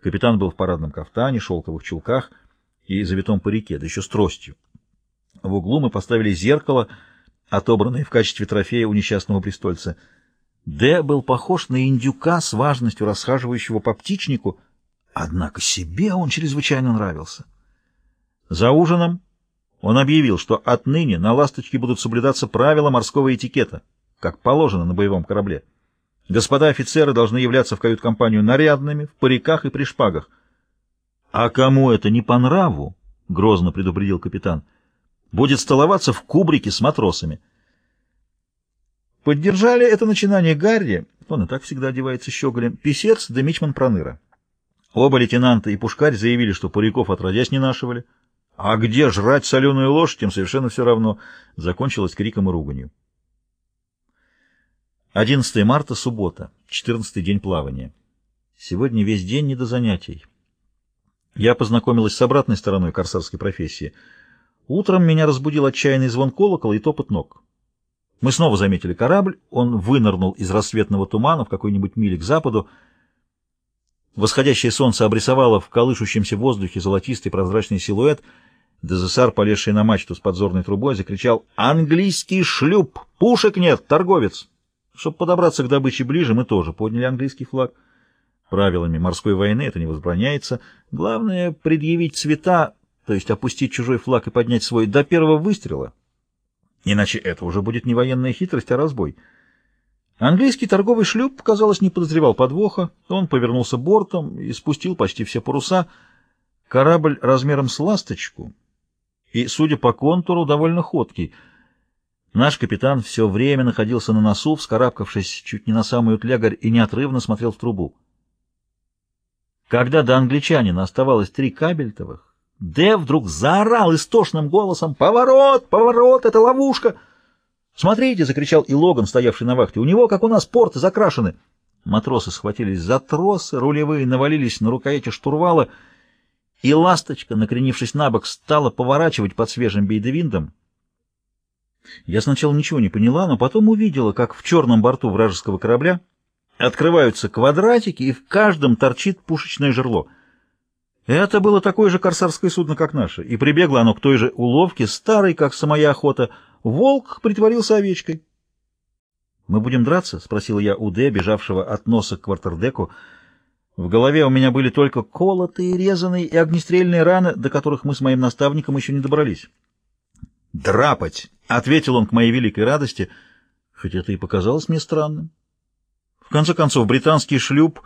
Капитан был в парадном кафтане, шелковых чулках и завитом парике, да еще с тростью. В углу мы поставили зеркало, отобранное в качестве трофея у несчастного престольца. Д был похож на индюка с важностью расхаживающего по птичнику, однако себе он чрезвычайно нравился. За ужином он объявил, что отныне на «Ласточке» будут соблюдаться правила морского этикета, как положено на боевом корабле. Господа офицеры должны являться в кают-компанию нарядными, в париках и при шпагах. — А кому это не по нраву, — грозно предупредил капитан, — будет столоваться в кубрике с матросами. Поддержали это начинание Гарри, он и так всегда одевается щеголем, писец да мичман Проныра. Оба лейтенанта и пушкарь заявили, что париков отродясь не нашивали. А где жрать соленую ложь, тем совершенно все равно. Закончилось криком и руганью. 11 марта, суббота, 14 день плавания. Сегодня весь день не до занятий. Я познакомилась с обратной стороной корсарской профессии. Утром меня разбудил отчаянный звон колокола и топот ног. Мы снова заметили корабль, он вынырнул из рассветного тумана в какой-нибудь миле к западу. Восходящее солнце обрисовало в колышущемся воздухе золотистый прозрачный силуэт. Дезессар, полезший на мачту с подзорной трубой, закричал «Английский шлюп! Пушек нет! Торговец!» Чтобы подобраться к добыче ближе, мы тоже подняли английский флаг. Правилами морской войны это не возбраняется. Главное — предъявить цвета, то есть опустить чужой флаг и поднять свой до первого выстрела. Иначе это уже будет не военная хитрость, а разбой. Английский торговый шлюп, казалось, не подозревал подвоха. Он повернулся бортом и спустил почти все паруса. Корабль размером с ласточку и, судя по контуру, довольно ходкий — Наш капитан все время находился на носу, вскарабкавшись чуть не на самую тлягорь, и неотрывно смотрел в трубу. Когда до англичанина оставалось три кабельтовых, Дэв вдруг заорал истошным голосом «Поворот! Поворот! Это ловушка!» «Смотрите!» — закричал и Логан, стоявший на вахте. «У него, как у нас, порты закрашены!» Матросы схватились за тросы, рулевые навалились на рукояти штурвала, и ласточка, накренившись на бок, стала поворачивать под свежим бейдевиндом. Я сначала ничего не поняла, но потом увидела, как в черном борту вражеского корабля открываются квадратики, и в каждом торчит пушечное жерло. Это было такое же корсарское судно, как наше, и прибегло оно к той же уловке, старой, как самая охота. Волк притворился овечкой. «Мы будем драться?» — спросил я у Д, бежавшего от носа к квартердеку. В голове у меня были только колотые, резаные и огнестрельные раны, до которых мы с моим наставником еще не добрались. «Драпать!» — ответил он к моей великой радости, хоть это и показалось мне странным. В конце концов, британский шлюп,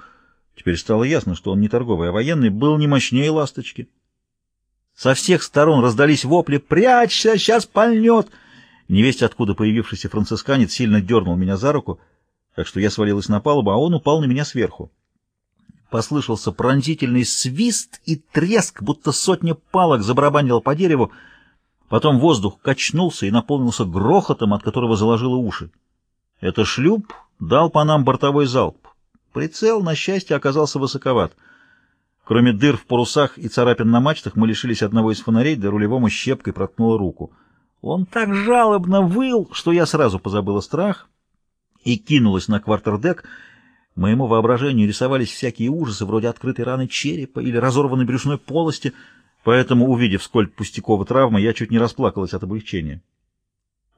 теперь стало ясно, что он не торговый, а военный, был не мощнее ласточки. Со всех сторон раздались вопли «Прячься! Сейчас пальнет!» Невесть, откуда появившийся францисканец, сильно дернул меня за руку, так что я свалилась на палубу, а он упал на меня сверху. Послышался пронзительный свист и треск, будто сотня палок забарабанила по дереву, Потом воздух качнулся и наполнился грохотом, от которого заложило уши. Это шлюп дал по нам бортовой залп. Прицел, на счастье, оказался высоковат. Кроме дыр в парусах и царапин на мачтах, мы лишились одного из фонарей, да рулевому щепкой проткнула руку. Он так жалобно выл, что я сразу позабыла страх и кинулась на квартердек. Моему воображению рисовались всякие ужасы, вроде открытой раны черепа или разорванной брюшной полости — Поэтому, увидев, сколь пустякова травма, я чуть не расплакалась от облегчения.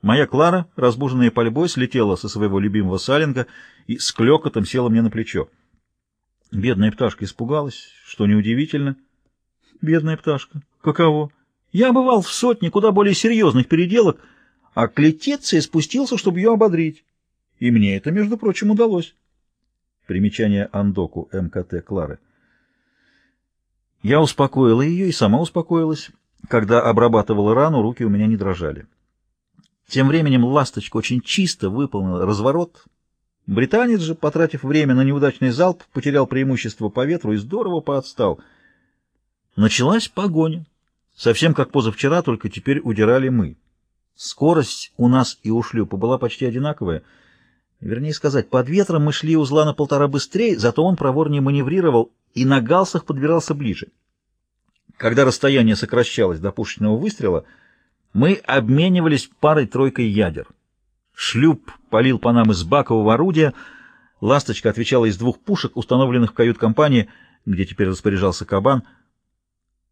Моя Клара, разбуженная пальбой, слетела со своего любимого салинга и с клёкотом села мне на плечо. Бедная пташка испугалась, что неудивительно. Бедная пташка. Каково? Я бывал в сотне куда более серьезных переделок, а к Летеции спустился, чтобы ее ободрить. И мне это, между прочим, удалось. Примечание Андоку МКТ Клары. Я успокоила ее и сама успокоилась. Когда обрабатывала рану, руки у меня не дрожали. Тем временем «Ласточка» очень чисто выполнила разворот. Британец же, потратив время на неудачный залп, потерял преимущество по ветру и здорово поотстал. Началась погоня. Совсем как позавчера, только теперь удирали мы. Скорость у нас и у шлюпа была почти одинаковая. Вернее сказать, под ветром мы шли узла на полтора быстрее, зато он проворнее маневрировал и на галсах подбирался ближе. Когда расстояние сокращалось до пушечного выстрела, мы обменивались парой-тройкой ядер. Шлюп палил по нам из бакового орудия, «Ласточка» отвечала из двух пушек, установленных в кают-компании. где теперь распоряжался кабан —